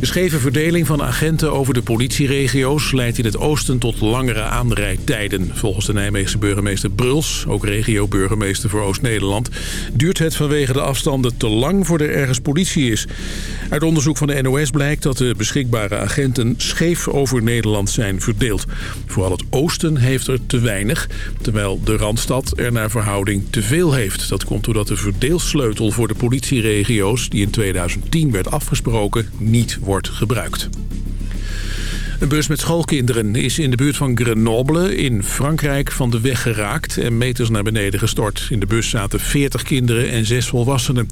De scheve verdeling van agenten over de politieregio's leidt in het oosten tot langere aanrijdtijden. Volgens de Nijmeegse burgemeester Bruls, ook regio-burgemeester voor Oost-Nederland, duurt het vanwege de afstanden te lang voor er ergens politie is. Uit onderzoek van de NOS blijkt dat de beschikbare agenten scheef over Nederland zijn verdeeld. Vooral het oosten heeft er te weinig, terwijl de Randstad er naar verhouding te veel heeft. Dat komt doordat de verdeelsleutel voor de politieregio's, die in 2010 werd afgesproken, niet wordt gebruikt. Een bus met schoolkinderen is in de buurt van Grenoble in Frankrijk van de weg geraakt en meters naar beneden gestort. In de bus zaten 40 kinderen en 6 volwassenen.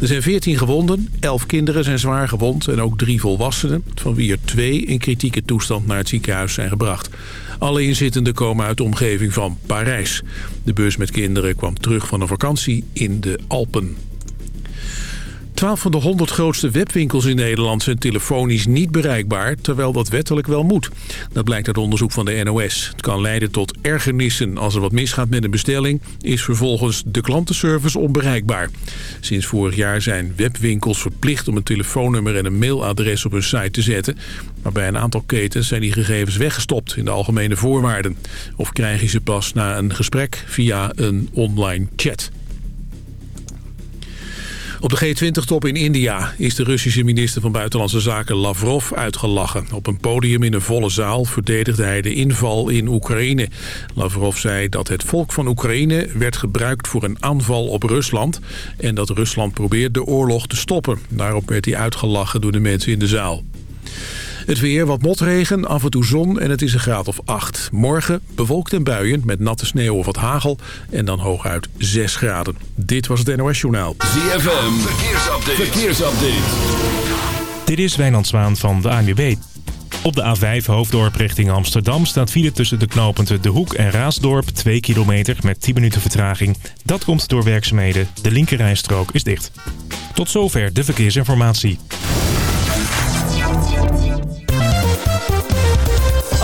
Er zijn 14 gewonden, 11 kinderen zijn zwaar gewond en ook 3 volwassenen, van wie er 2 in kritieke toestand naar het ziekenhuis zijn gebracht. Alle inzittenden komen uit de omgeving van Parijs. De bus met kinderen kwam terug van een vakantie in de Alpen. 12 van de 100 grootste webwinkels in Nederland zijn telefonisch niet bereikbaar, terwijl dat wettelijk wel moet. Dat blijkt uit onderzoek van de NOS. Het kan leiden tot ergernissen. Als er wat misgaat met een bestelling, is vervolgens de klantenservice onbereikbaar. Sinds vorig jaar zijn webwinkels verplicht om een telefoonnummer en een mailadres op hun site te zetten. Maar bij een aantal ketens zijn die gegevens weggestopt in de algemene voorwaarden. Of krijg je ze pas na een gesprek via een online chat. Op de G20-top in India is de Russische minister van Buitenlandse Zaken Lavrov uitgelachen. Op een podium in een volle zaal verdedigde hij de inval in Oekraïne. Lavrov zei dat het volk van Oekraïne werd gebruikt voor een aanval op Rusland... en dat Rusland probeert de oorlog te stoppen. Daarop werd hij uitgelachen door de mensen in de zaal. Het weer, wat motregen, af en toe zon en het is een graad of 8. Morgen bewolkt en buien met natte sneeuw of wat hagel en dan hooguit 6 graden. Dit was het NOS Journaal. ZFM, verkeersupdate. verkeersupdate. Dit is Wijnand Zwaan van de ANWB. Op de A5 Hoofddorp richting Amsterdam staat file tussen de knooppunten De Hoek en Raasdorp 2 kilometer met 10 minuten vertraging. Dat komt door werkzaamheden. De linkerrijstrook is dicht. Tot zover de verkeersinformatie.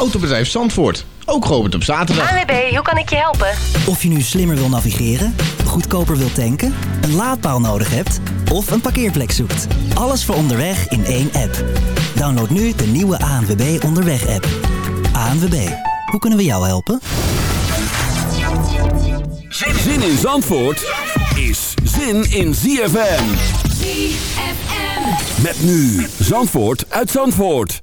Autobedrijf Zandvoort, ook geopend op zaterdag. ANWB, hoe kan ik je helpen? Of je nu slimmer wil navigeren, goedkoper wil tanken, een laadpaal nodig hebt of een parkeerplek zoekt. Alles voor onderweg in één app. Download nu de nieuwe ANWB Onderweg app. ANWB, hoe kunnen we jou helpen? Zin in Zandvoort is zin in ZFM. ZFM. Met nu Zandvoort uit Zandvoort.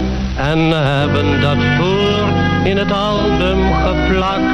En hebben dat voor in het album geplakt.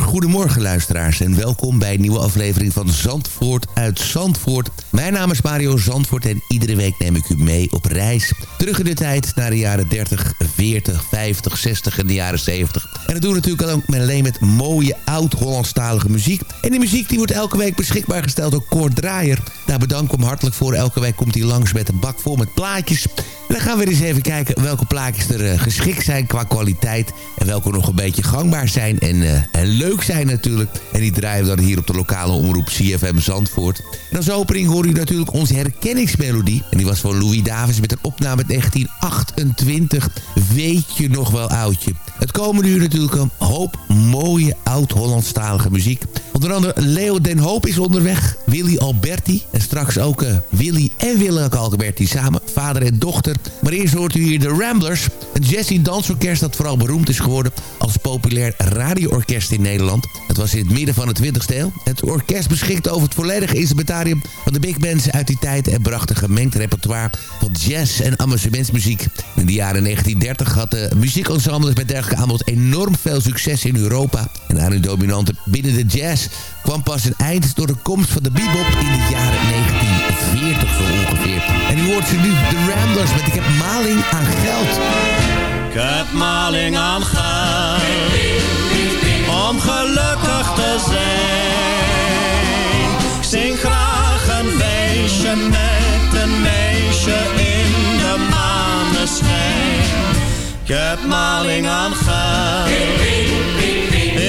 goedemorgen luisteraars en welkom bij een nieuwe aflevering van Zandvoort uit Zandvoort. Mijn naam is Mario Zandvoort en iedere week neem ik u mee op reis. Terug in de tijd naar de jaren 30, 40, 50, 60 en de jaren 70. En dat doen we natuurlijk ook met alleen met mooie oud-Hollandstalige muziek. En die muziek die wordt elke week beschikbaar gesteld door Kort Draaier. Daar bedank ik hem hartelijk voor. Elke week komt hij langs met een bak vol met plaatjes. Dan gaan we eens even kijken welke plaatjes er eh, geschikt zijn qua kwaliteit. En welke nog een beetje gangbaar zijn en, eh, en leuk zijn natuurlijk. En die draaien we dan hier op de lokale omroep CFM Zandvoort. En als opening hoor u natuurlijk onze herkenningsmelodie. En die was van Louis Davis met een opname uit 1928. Weet je nog wel oudje. Het komende uur natuurlijk een hoop mooie oud-Hollandstalige muziek. Onder andere Leo den Hoop is onderweg. Willy Alberti. En straks ook eh, Willy en Willeke Alberti samen. Vader en dochter. Maar eerst hoort u hier de Ramblers. Een jazzy dansorkest dat vooral beroemd is geworden als populair radioorkest in Nederland. Het was in het midden van de 20e eeuw. Het orkest beschikte over het volledige instrumentarium van de big bands uit die tijd... en bracht een gemengd repertoire van jazz en amusementsmuziek. In de jaren 1930 had de muziekensembles met dergelijke aanbod enorm veel succes in Europa. En aan hun dominante binnen de jazz kwam pas een eind door de komst van de bebop in de jaren 1940 zo ongeveer. En u hoort ze nu, de Ramblers, met Ik heb maling aan geld. Ik heb maling aan geld om gelukkig te zijn. Ik zing graag een feestje met een meisje in de maneschijn. Ik heb maling aan geld.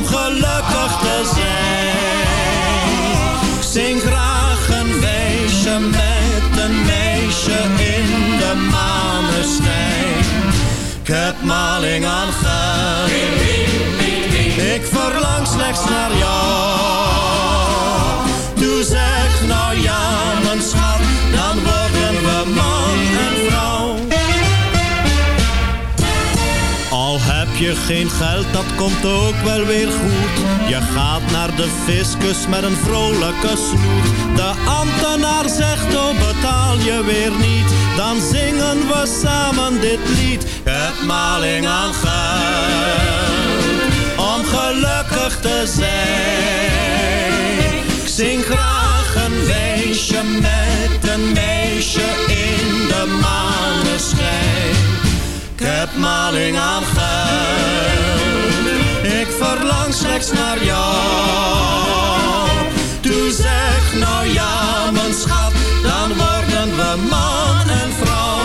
Om gelukkig te zijn zing graag een weesje met een meisje in de maneschijn ik heb maling aan geld. Ik verlang slechts naar jou. Doe zeg nou ja, mijn schat, dan worden we man je geen geld, dat komt ook wel weer goed. Je gaat naar de fiscus met een vrolijke snoet. De ambtenaar zegt, oh betaal je weer niet. Dan zingen we samen dit lied. Het maling aan geld, om gelukkig te zijn. Ik verlang slechts naar jou. Doe zeg nou ja, mijn schat, dan worden we man en vrouw.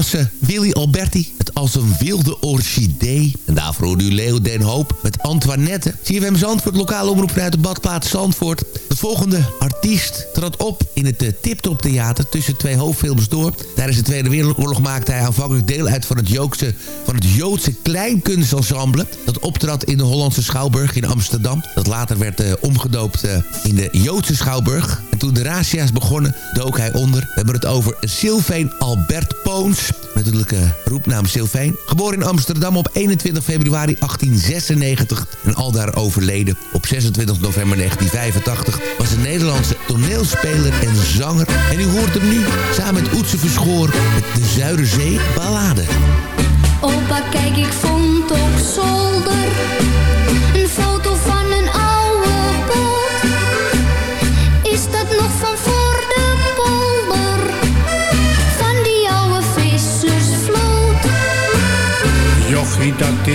Was eh, Willy Alberti. Het als een wilde orchidee. En daarvoor hoorde u Leo Den Hoop met Antoinette. CFM Zandvoort, lokale omroep vanuit de badplaats Zandvoort. De volgende artiest trad op in het uh, Tiptop Theater tussen twee hoofdfilms door. Tijdens de Tweede Wereldoorlog maakte hij aanvankelijk deel uit van het, Joodse, van het Joodse. Dat optrad in de Hollandse Schouwburg in Amsterdam. Dat later werd uh, omgedoopt uh, in de Joodse Schouwburg. En toen de razzia's begonnen, dook hij onder. We hebben het over Sylvain Albert Poons. Natuurlijk roepnaam Sylvain. Geboren in Amsterdam op 21 februari 1896 en aldaar overleden op 26 november 1985... was een Nederlandse toneelspeler en zanger. En u hoort hem nu samen met Oetse Verschoor met de Zuiderzee Ballade. Opa, kijk, ik vond op zolder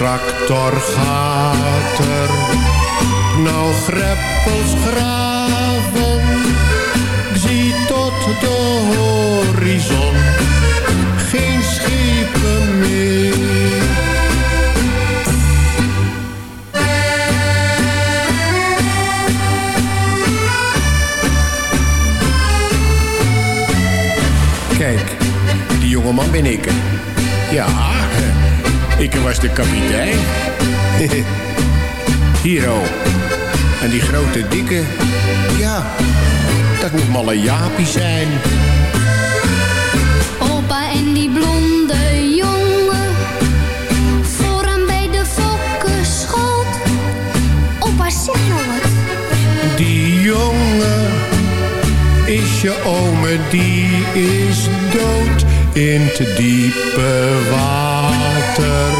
tractor gaat er nou greppels graven. Ik zie tot de horizon de kapitein. Hier. En die grote dikke, ja, dat moet malle Jaapie zijn. Opa en die blonde jongen, vooraan bij de fokkenschoot. Opa, zeg nou wat. Die jongen is je ome, die is dood in te diepe water.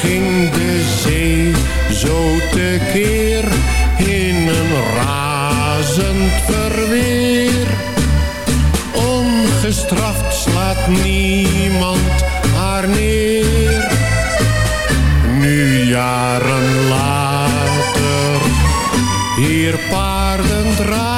Ging de zee zo tekeer in een razend verweer. Ongestraft slaat niemand haar neer. Nu jaren later, hier paarden draven,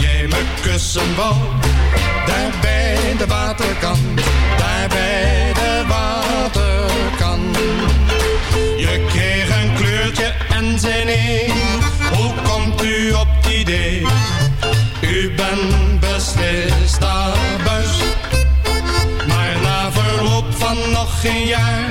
kussen wou. Daar bij de waterkant. Daar bij de waterkant. Je kreeg een kleurtje en zei nee. Hoe komt u op het idee? U bent beslist abuis. Maar na verloop van nog geen jaar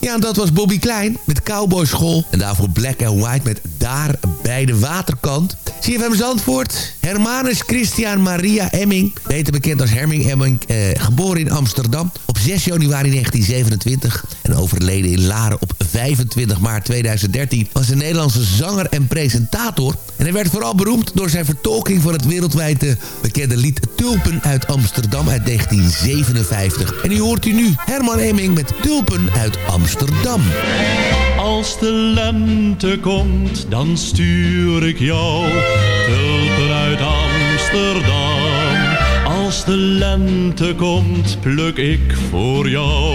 Ja, en dat was Bobby Klein met Cowboy School. En daarvoor Black and White met Daar bij de Waterkant. CFM Zandvoort, Hermanus Christian Maria Emming, beter bekend als Herming Emming, eh, geboren in Amsterdam op 6 januari 1927 en overleden in Laren op 25 maart 2013 was een Nederlandse zanger en presentator. En hij werd vooral beroemd door zijn vertolking van het wereldwijd bekende lied Tulpen uit Amsterdam uit 1957. En u hoort u nu Herman Hemming met Tulpen uit Amsterdam. Als de lente komt, dan stuur ik jou tulpen uit Amsterdam. Als de lente komt, pluk ik voor jou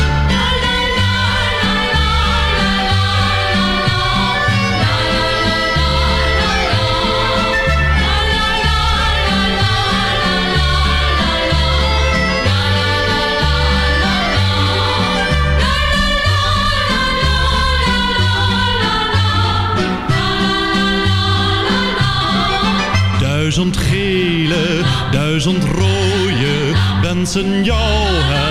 Duizend rode, wensen jou het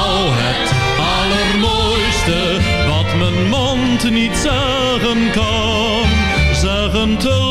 Zeggen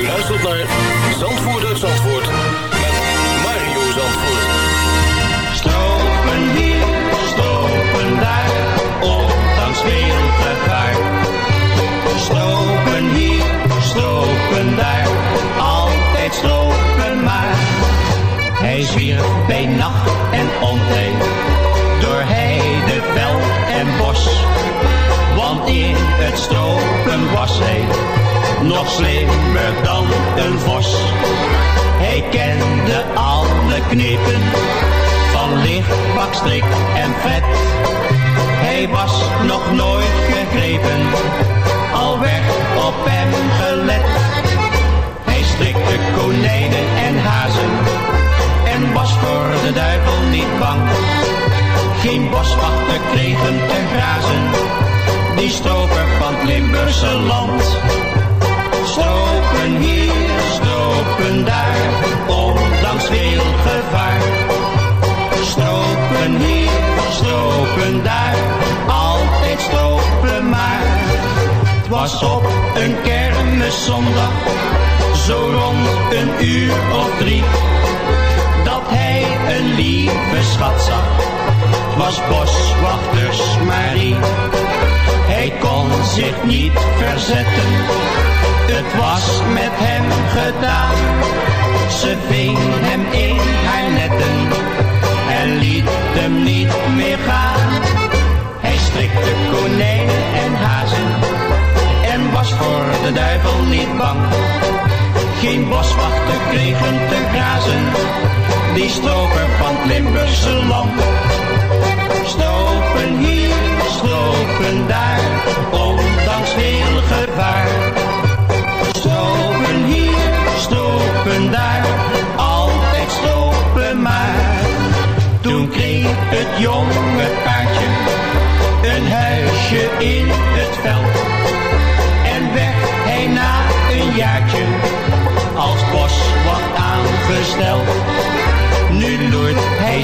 U luistert naar Zandvoort uit Zandvoort met Mario Zandvoort. Stropen hier, stropen daar, ondanks veel gevaar. Stropen hier, stropen daar, altijd stropen maar. Hij zwierf bij nacht en ontij, door heide, veld en bos. Want in het stropen was hij nog slimmer dan een vos. Hij kende alle knepen van licht, bakstrik en vet. Hij was nog nooit gegrepen, al werd op hem gelet. Hij strikte konijnen en hazen en was voor de duivel niet bang. Geen boswachter kreeg hem te grazen, die stroper van het Limburgse land. Stropen hier, stropen daar, ondanks veel gevaar. Stropen hier, stropen daar, altijd stropen maar. Het was op een kermiszondag, zo rond een uur of drie, dat hij een lieve schat zag. Het was boswachters Marie. Hij kon zich niet verzetten, het was met hem gedaan. Ze ving hem in haar netten en liet hem niet meer gaan. Hij strikte konijnen en hazen en was voor de duivel niet bang. Geen boswachter kreeg te grazen, die stroper van het Limburgse land. Stropen hier, stropen daar,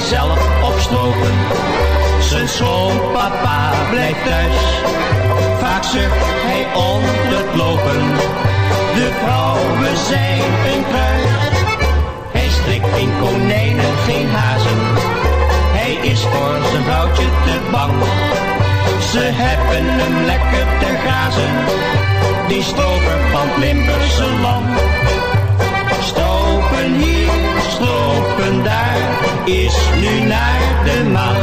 zelf op stropen, zijn schoonpapa blijft thuis. Vaak zucht hij onder het lopen, de vrouwen zijn een kruis. Hij strikt geen konijnen, geen hazen, hij is voor zijn vrouwtje te bang. Ze hebben hem lekker te grazen, die stroper van Limburgse land. Stropen hier, stropen daar, is nu naar de maan.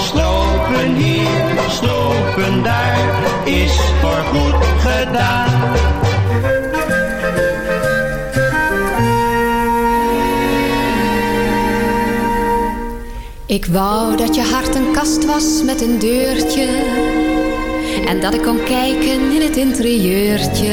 Stropen hier, stropen daar, is voor goed gedaan. Ik wou dat je hart een kast was met een deurtje En dat ik kon kijken in het interieurtje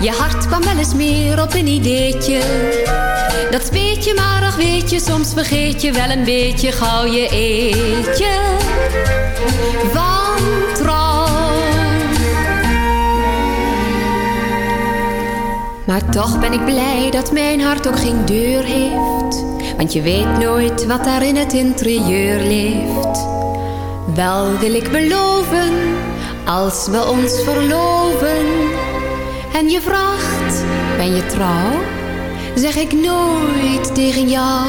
Je hart kwam wel eens meer op een ideetje. Dat speet je maar, ach weet je, soms vergeet je wel een beetje gauw je eetje. Van trouw. Maar toch ben ik blij dat mijn hart ook geen deur heeft. Want je weet nooit wat daar in het interieur leeft. Wel wil ik beloven, als we ons verloven. En je vraagt, ben je trouw? Zeg ik nooit tegen jou.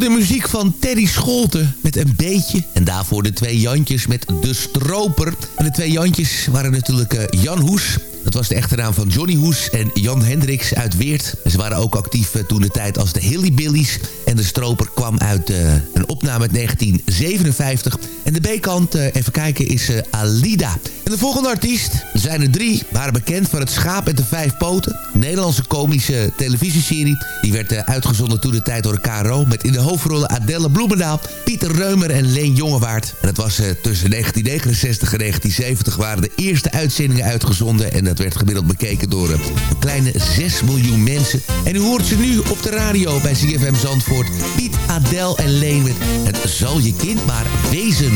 De muziek van Teddy Scholten met een beetje. En daarvoor de twee Jantjes met De Stroper. En de twee Jantjes waren natuurlijk eh, Jan Hoes. Dat was de echte naam van Johnny Hoes en Jan Hendricks uit Weert. Ze waren ook actief eh, toen de tijd als de Hillybillies. En De Stroper kwam uit eh, een opname uit 1957. En de B-kant, eh, even kijken, is eh, Alida. En de volgende artiest, zijn er drie, waren bekend van het schaap en de vijf poten. Nederlandse komische televisieserie. Die werd eh, uitgezonden toen de tijd door de KRO. Met in de hoofdrollen Adelle Bloemendaal, Pieter Reumer en Leen Jongewaard. En dat was tussen 1969 en 1970 waren de eerste uitzendingen uitgezonden. En dat werd gemiddeld bekeken door een kleine 6 miljoen mensen. En u hoort ze nu op de radio bij CFM Zandvoort. Piet, Adel en Leen met Het zal je kind maar wezen.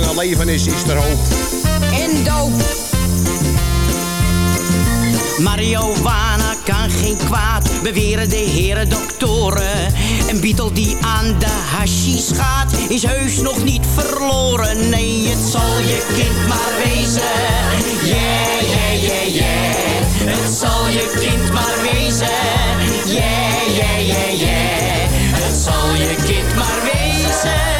Zolang er leven is, is er hoop. En doop. Marihuana kan geen kwaad, beweren de heren doktoren. Een Beatle die aan de hashish gaat, is heus nog niet verloren. Nee, het zal je kind maar wezen. Yeah, yeah, yeah, yeah. Het zal je kind maar wezen. Yeah, yeah, yeah, yeah. Het zal je kind maar wezen.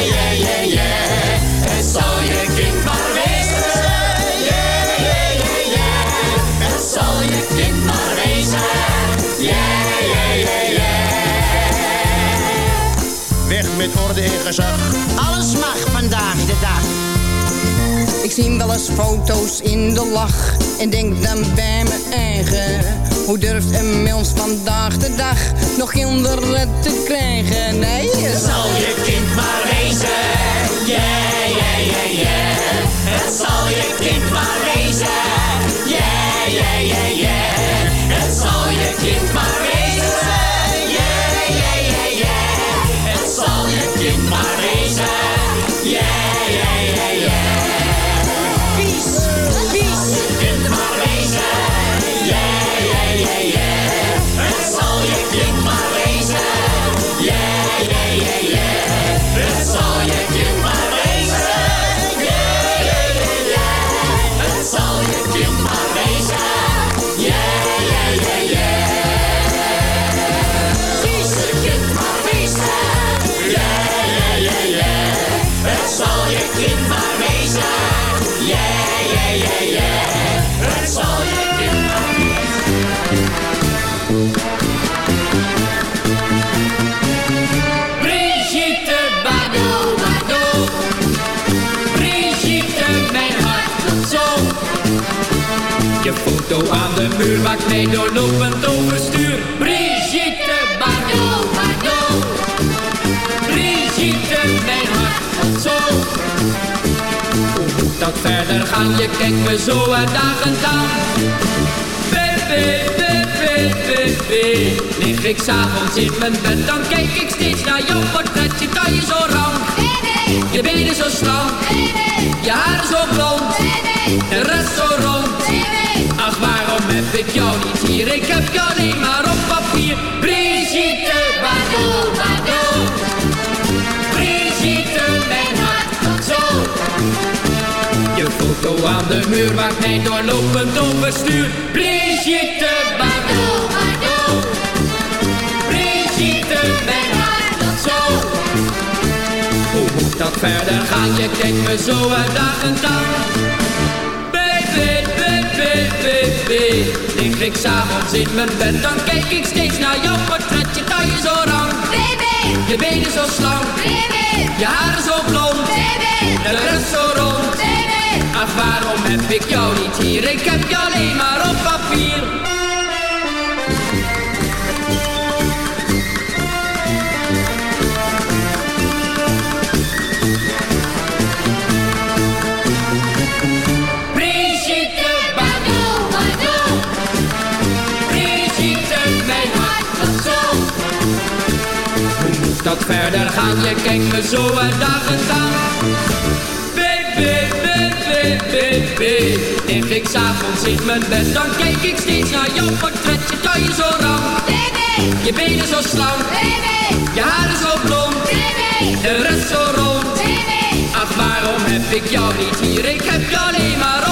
yeah, yeah, yeah. Het zal je kind maar wezen. Yeah, yeah, yeah, yeah. Het zal je kind maar wezen. Yeah, yeah, yeah, yeah. Weg met orde en gezag. Alles mag vandaag de dag. Ik zie wel eens foto's in de lach en denk dan bij mijn eigen. Hoe durft een mens vandaag de dag nog kinderen te krijgen? Nee, zal je kind maar wezen. Yeah, yeah, yeah, yeah. Het zal je kind maar wezen. Yeah, yeah, yeah, yeah. Je foto aan de muur maakt mij doorlopend overstuur. Brigitte Bardot, Bardot. Brigitte, mijn hart zo. Hoe moet dat verder gaan? Je kijkt me zo uitdagend aan. Baby, baby, baby. Lig ik s'avonds in mijn bed, dan kijk ik steeds naar jouw portret. Je taille zo rank, je benen zo slank, je haar zo blond, de rest zo rond. Heb ik jou niet hier? Ik heb je alleen maar op papier. Brigitte, Bardot, Bardot. Brigitte, mijn hart, zo. Je foto aan de muur waakt mij doorlopend overstuur. Brigitte Bardot, Bardot. Brigitte, mijn hart zo. Hoe moet dat verder gaan? Je kijkt me zo uit dag en dag. Baby, baby, baby. Ik s'avonds in mijn bed, dan kijk ik steeds naar jouw portretje. Dat je zo rank. Baby. Je benen zo slank. Baby. Je haren zo blond. Baby. De rest zo rond. Baby. Ach, waarom heb ik jou niet hier? Ik heb je alleen maar op papier. Dat verder gaan? Je kijkt me zo en dag. Baby, baby, baby. Lig ik s'avonds in mijn bed, dan kijk ik steeds naar jouw portretje. Dat je zo rank. Baby. Je benen zo slank. Baby. Je haren zo blond. Baby. De rest zo rond. Baby. Ach, waarom heb ik jou niet hier? Ik heb je alleen maar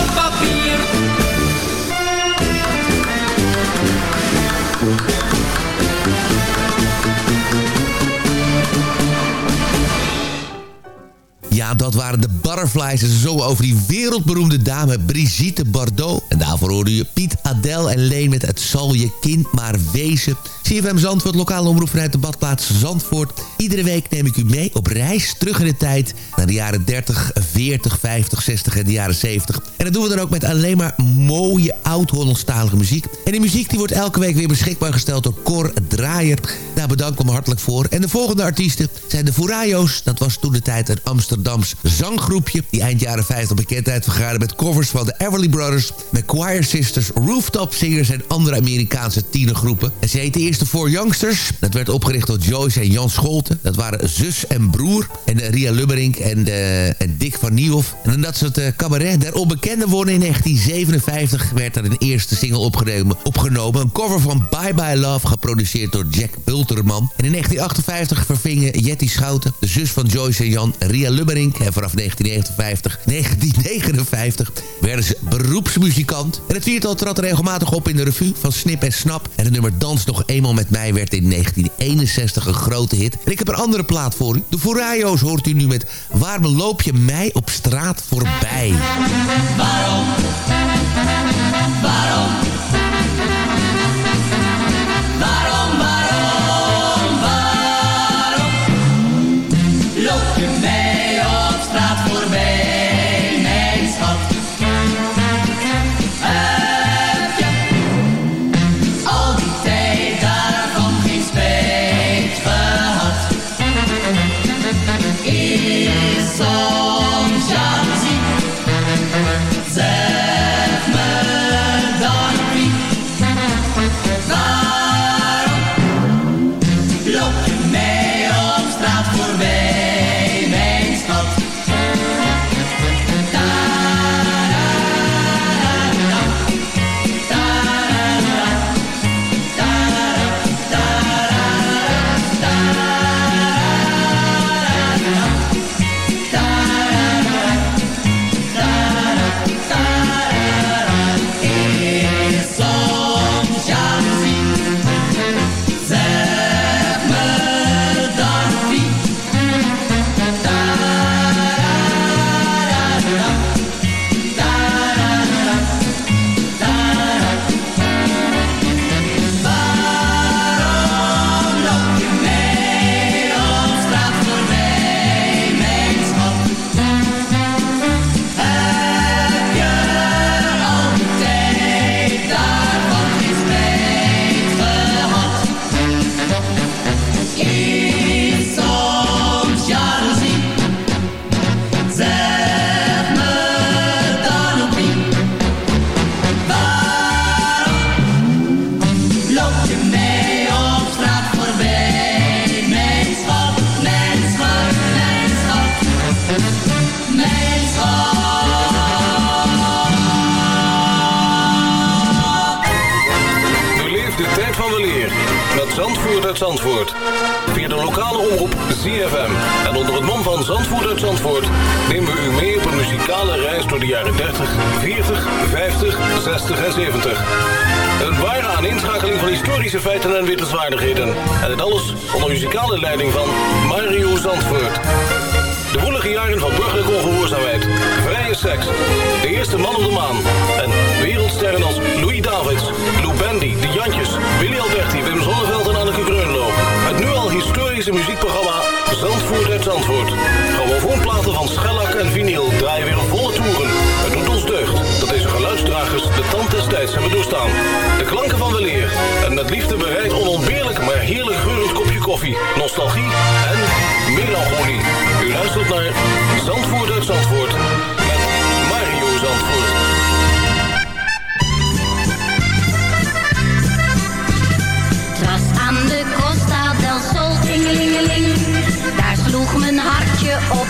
Dat waren de Butterflies. En ze zongen over die wereldberoemde dame Brigitte Bardot. En daarvoor hoorde je Piet, Adel en Leen met Het zal je kind maar wezen. CFM Zandvoort, lokale omroep vanuit de badplaats Zandvoort. Iedere week neem ik u mee op reis terug in de tijd... naar de jaren 30, 40, 50, 60 en de jaren 70. En dat doen we dan ook met alleen maar mooie oud-Hollandstalige muziek. En die muziek die wordt elke week weer beschikbaar gesteld door Cor Draaier. Daar bedank ik hem hartelijk voor. En de volgende artiesten zijn de Furayo's. Dat was toen de tijd een Amsterdams zanggroepje... die eind jaren 50 bekendheid vergaarde met covers van de Everly Brothers... McQuire Sisters, Rooftop Singers en andere Amerikaanse tienergroepen. En ze eerst Four Youngsters. Dat werd opgericht door Joyce en Jan Scholten. Dat waren zus en broer. En Ria Lubberink en, en Dick van Nieuwhof. En omdat ze het uh, cabaret der onbekende wonnen in 1957... werd er een eerste single opgenomen. opgenomen. Een cover van Bye Bye Love, geproduceerd door Jack Bulterman. En in 1958 vervingen Jetty Schouten, de zus van Joyce en Jan, Ria Lubberink. En vanaf 1959, 1959 werden ze beroepsmuzikant. En het viertal trad regelmatig op in de revue van Snip en Snap. En het nummer Dans nog eenmaal met mij werd in 1961 een grote hit. En ik heb een andere plaat voor u. De Furayo's hoort u nu met Waarom loop je mij op straat voorbij? Waarom? Waarom, it all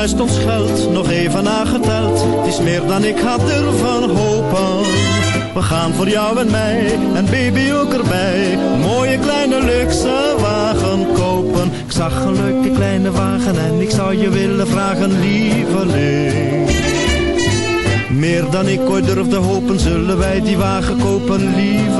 juist ons geld nog even aangeteld. Het is meer dan ik had ervan hopen. We gaan voor jou en mij en baby ook erbij. Een mooie kleine luxe wagen kopen. Ik zag een leuke kleine wagen en ik zou je willen vragen, lieveling. Meer dan ik ooit durfde hopen, zullen wij die wagen kopen, lieveling.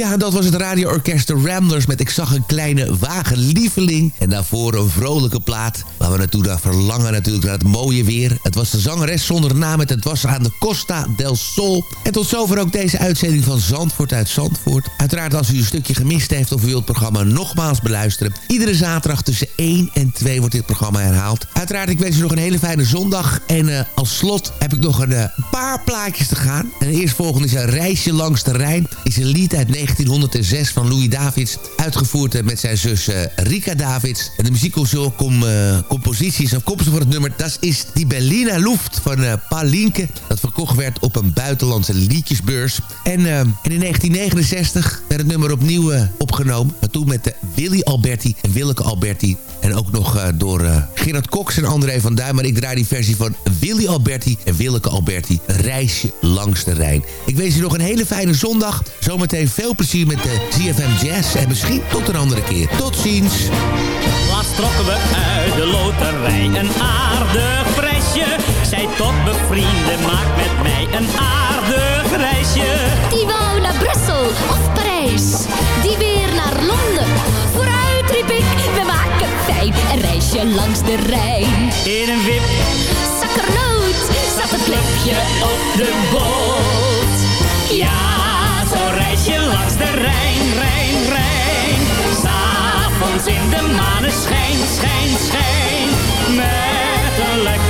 Ja, dat was het radioorkest The Ramblers met Ik zag een kleine wagenlieveling. En daarvoor een vrolijke plaat waar we naartoe verlangen natuurlijk naar het mooie weer. Het was de zangeres zonder naam met het was aan de Costa del Sol. En tot zover ook deze uitzending van Zandvoort uit Zandvoort. Uiteraard als u een stukje gemist heeft of u wilt het programma nogmaals beluisteren. Iedere zaterdag tussen 1 en 2 wordt dit programma herhaald. Uiteraard ik wens u nog een hele fijne zondag. En eh, als slot heb ik nog een eh, paar plaatjes te gaan. En de eerstvolgende is een reisje langs de Rijn. Is een lied uit 1906 van Louis Davids. Uitgevoerd eh, met zijn zus eh, Rika Davids. En de muziekcompositie is afkomstig voor het nummer. Dat is die Berliner Luft van uh. Dat verkocht werd op een buitenlandse liedjesbeurs. En, en in 1969 werd het nummer opnieuw opgenomen. Maar toen met de Willy Alberti en Willeke Alberti. En ook nog eh, door eh, Gerard Cox en André van Duin. Maar ik draai die versie van Willy Alberti en Willeke Alberti. Reisje langs de Rijn. Ik wens je nog een hele fijne zondag. Zometeen veel plezier met de ZFM Jazz. En misschien tot een andere keer. Tot ziens. Laatst trokken we uit de loterij een aardig prijsje. Zij tot bevrienden, maak met mij een aardig reisje. Die wou naar Brussel of Parijs, die een reisje langs de Rijn. In een wip, Zakkernoot zat een plekje op de boot. Ja, zo'n reisje langs de Rijn, Rijn, Rijn. S'avonds in de maneschijn, schijn, schijn. Met een lekker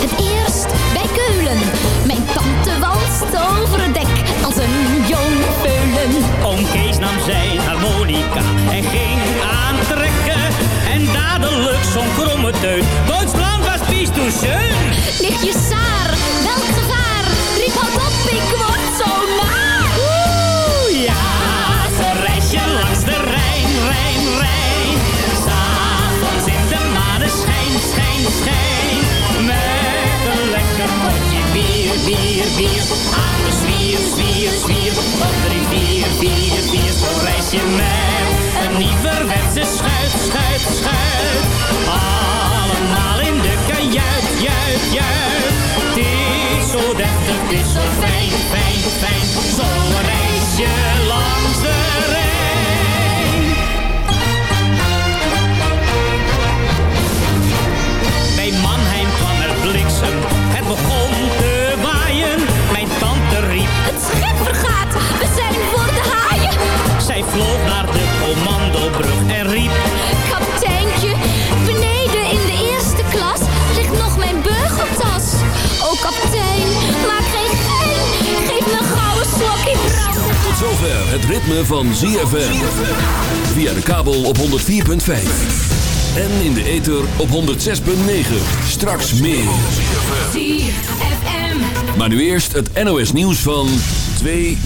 Het eerst bij Keulen. Mijn tante walst over het dek als een jong peulen. Oom Kees nam zijn harmonica en ging aantrekken. En dadelijk zo'n kromme teut. Een nieuwerwetse schuit, schuit, schuit. Allemaal in de kajuit, juit, juit. Het is zo deftig, het is zo fijn, fijn, fijn. Zo'n vloog naar de commandobrug en riep... Kapiteintje, beneden in de eerste klas ligt nog mijn burgertas. O oh, kapitein, maak geen gein, geef me gauw een slokje brand. Tot zover het ritme van ZFM. Via de kabel op 104.5. En in de ether op 106.9. Straks meer. Maar nu eerst het NOS nieuws van 2